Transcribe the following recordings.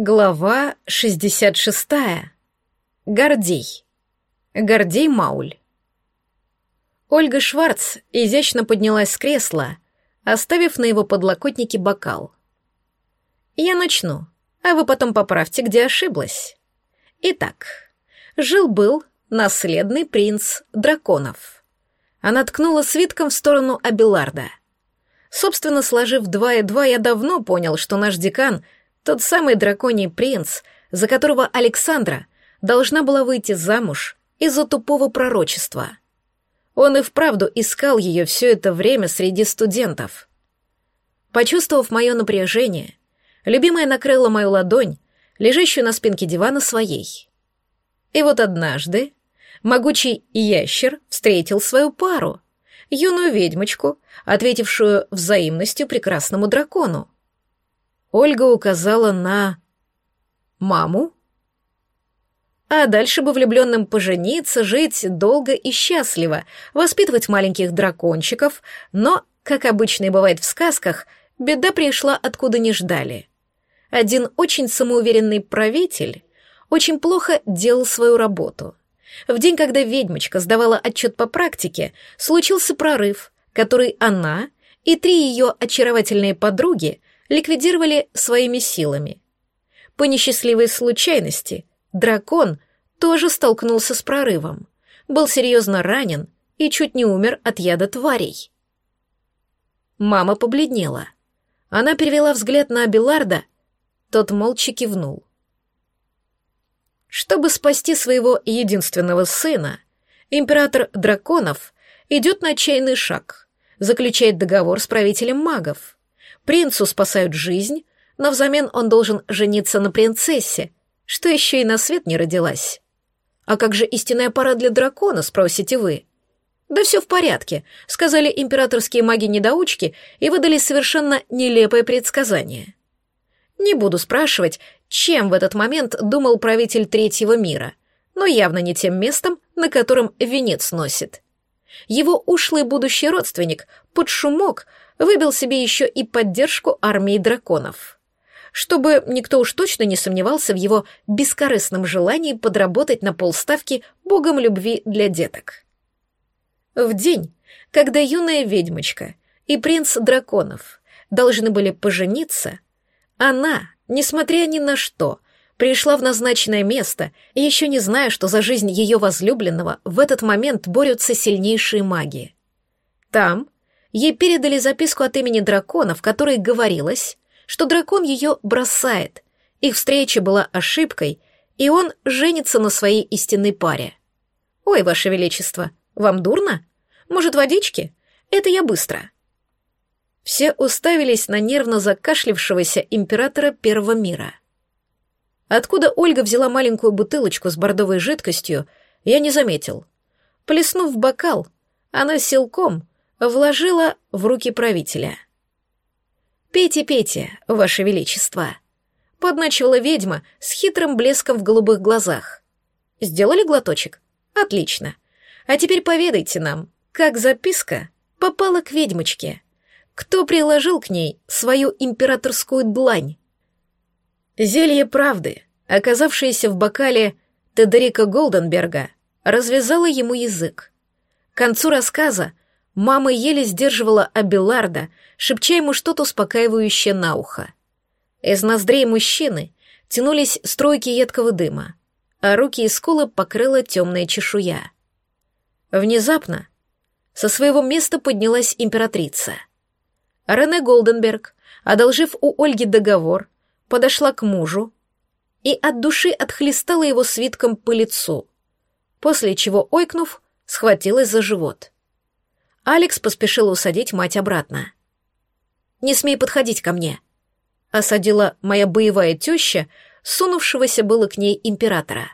Глава 66. Гордей. Гордей Мауль. Ольга Шварц изящно поднялась с кресла, оставив на его подлокотнике бокал. «Я начну, а вы потом поправьте, где ошиблась. Итак, жил-был наследный принц драконов». Она ткнула свитком в сторону Абиларда. Собственно, сложив два и два, я давно понял, что наш декан — тот самый драконий принц, за которого Александра должна была выйти замуж из-за тупого пророчества. Он и вправду искал ее все это время среди студентов. Почувствовав мое напряжение, любимая накрыла мою ладонь, лежащую на спинке дивана своей. И вот однажды могучий ящер встретил свою пару, юную ведьмочку, ответившую взаимностью прекрасному дракону. Ольга указала на... маму? А дальше бы влюбленным пожениться, жить долго и счастливо, воспитывать маленьких дракончиков, но, как обычно и бывает в сказках, беда пришла откуда не ждали. Один очень самоуверенный правитель очень плохо делал свою работу. В день, когда ведьмочка сдавала отчет по практике, случился прорыв, который она и три ее очаровательные подруги ликвидировали своими силами. По несчастливой случайности дракон тоже столкнулся с прорывом, был серьезно ранен и чуть не умер от яда тварей. Мама побледнела. Она перевела взгляд на Абиларда, тот молча кивнул. Чтобы спасти своего единственного сына, император драконов идет на отчаянный шаг, заключает договор с правителем магов — Принцу спасают жизнь, но взамен он должен жениться на принцессе, что еще и на свет не родилась. А как же истинная пара для дракона, спросите вы? Да все в порядке, сказали императорские маги-недоучки и выдали совершенно нелепое предсказание. Не буду спрашивать, чем в этот момент думал правитель третьего мира, но явно не тем местом, на котором венец носит. Его ушлый будущий родственник под шумок выбил себе еще и поддержку армии драконов. Чтобы никто уж точно не сомневался в его бескорыстном желании подработать на полставки богом любви для деток. В день, когда юная ведьмочка и принц драконов должны были пожениться, она, несмотря ни на что, пришла в назначенное место, еще не зная, что за жизнь ее возлюбленного в этот момент борются сильнейшие маги. Там ей передали записку от имени дракона, в которой говорилось, что дракон ее бросает, их встреча была ошибкой, и он женится на своей истинной паре. «Ой, Ваше Величество, вам дурно? Может, водички? Это я быстро». Все уставились на нервно закашлившегося императора Первого мира. Откуда Ольга взяла маленькую бутылочку с бордовой жидкостью, я не заметил. Плеснув в бокал, она силком вложила в руки правителя. «Пейте, пейте, ваше величество», — подначивала ведьма с хитрым блеском в голубых глазах. «Сделали глоточек? Отлично. А теперь поведайте нам, как записка попала к ведьмочке. Кто приложил к ней свою императорскую длань?» Зелье правды, оказавшееся в бокале Тедерика Голденберга, развязало ему язык. К концу рассказа Мама еле сдерживала Абеларда, шепча ему что-то успокаивающее на ухо. Из ноздрей мужчины тянулись струйки едкого дыма, а руки и скулы покрыла темная чешуя. Внезапно со своего места поднялась императрица. Рене Голденберг, одолжив у Ольги договор, подошла к мужу и от души отхлестала его свитком по лицу, после чего, ойкнув, схватилась за живот — Алекс поспешил усадить мать обратно. «Не смей подходить ко мне», — осадила моя боевая теща, сунувшегося было к ней императора.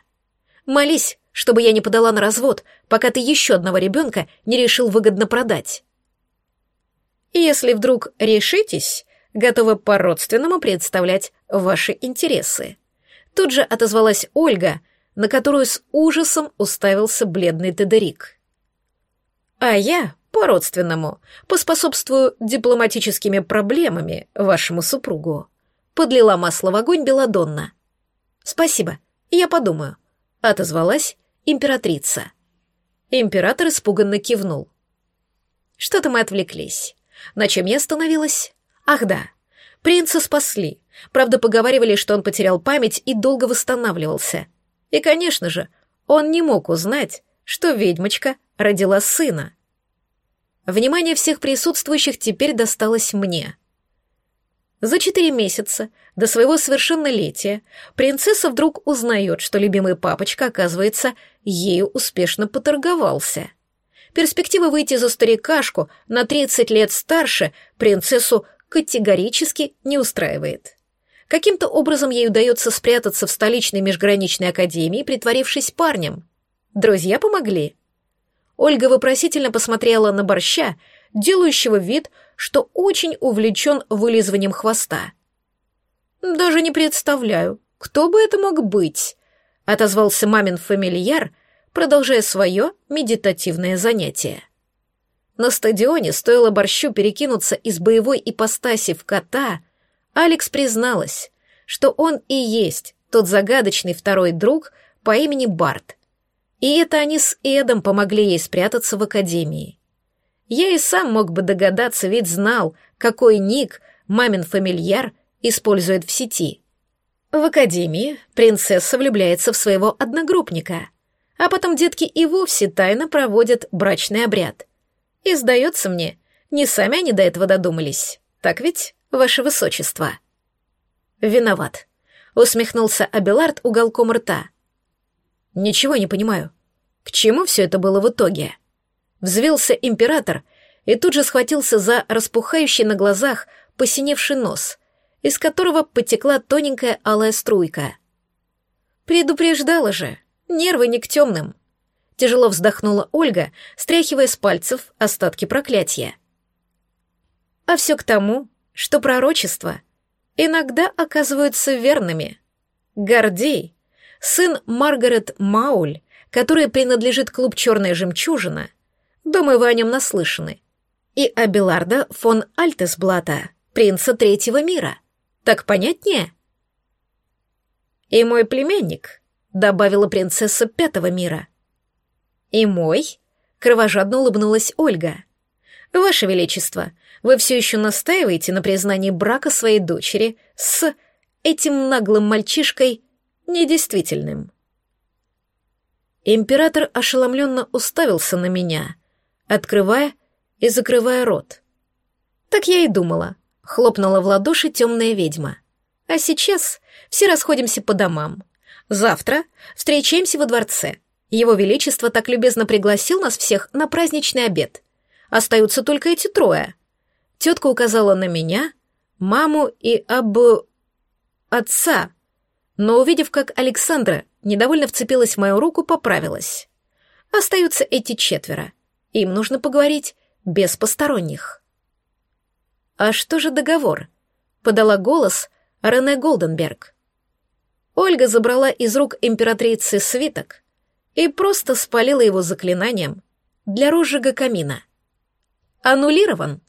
«Молись, чтобы я не подала на развод, пока ты еще одного ребенка не решил выгодно продать». «Если вдруг решитесь, готова по-родственному представлять ваши интересы». Тут же отозвалась Ольга, на которую с ужасом уставился бледный Тедерик. «А я по-родственному, поспособствую дипломатическими проблемами вашему супругу», Подлила масло в огонь Беладонна. «Спасибо, я подумаю», — отозвалась императрица. Император испуганно кивнул. Что-то мы отвлеклись. На чем я остановилась? Ах да, принца спасли. Правда, поговаривали, что он потерял память и долго восстанавливался. И, конечно же, он не мог узнать, что ведьмочка родила сына. Внимание всех присутствующих теперь досталось мне. За четыре месяца до своего совершеннолетия принцесса вдруг узнает, что любимый папочка, оказывается, ею успешно поторговался. Перспектива выйти за старикашку на 30 лет старше принцессу категорически не устраивает. Каким-то образом ей удается спрятаться в столичной межграничной академии, притворившись парнем. Друзья помогли. Ольга вопросительно посмотрела на борща, делающего вид, что очень увлечен вылизыванием хвоста. «Даже не представляю, кто бы это мог быть», — отозвался мамин фамильяр, продолжая свое медитативное занятие. На стадионе стоило борщу перекинуться из боевой ипостаси в кота, Алекс призналась, что он и есть тот загадочный второй друг по имени Барт. И это они с Эдом помогли ей спрятаться в академии. Я и сам мог бы догадаться, ведь знал, какой ник мамин фамильяр использует в сети. В академии принцесса влюбляется в своего одногруппника, а потом детки и вовсе тайно проводят брачный обряд. И, сдается мне, не сами они до этого додумались. Так ведь, ваше высочество? Виноват. Усмехнулся Абелард уголком рта. Ничего не понимаю. К чему все это было в итоге? Взвился император и тут же схватился за распухающий на глазах посиневший нос, из которого потекла тоненькая алая струйка. Предупреждала же, нервы не к темным. Тяжело вздохнула Ольга, стряхивая с пальцев остатки проклятия. А все к тому, что пророчества иногда оказываются верными. Гордей, сын Маргарет Мауль, который принадлежит клуб «Черная жемчужина», Думаю, вы о нем наслышаны. И Абеларда фон Альтесблата, принца третьего мира. Так понятнее? И мой племянник, добавила принцесса пятого мира. И мой? Кровожадно улыбнулась Ольга. Ваше Величество, вы все еще настаиваете на признании брака своей дочери с этим наглым мальчишкой недействительным. Император ошеломленно уставился на меня — открывая и закрывая рот. Так я и думала, хлопнула в ладоши темная ведьма. А сейчас все расходимся по домам. Завтра встречаемся во дворце. Его Величество так любезно пригласил нас всех на праздничный обед. Остаются только эти трое. Тетка указала на меня, маму и об... отца. Но, увидев, как Александра недовольно вцепилась в мою руку, поправилась. Остаются эти четверо — им нужно поговорить без посторонних. «А что же договор?» — подала голос Рене Голденберг. Ольга забрала из рук императрицы свиток и просто спалила его заклинанием для розжига камина. «Аннулирован»,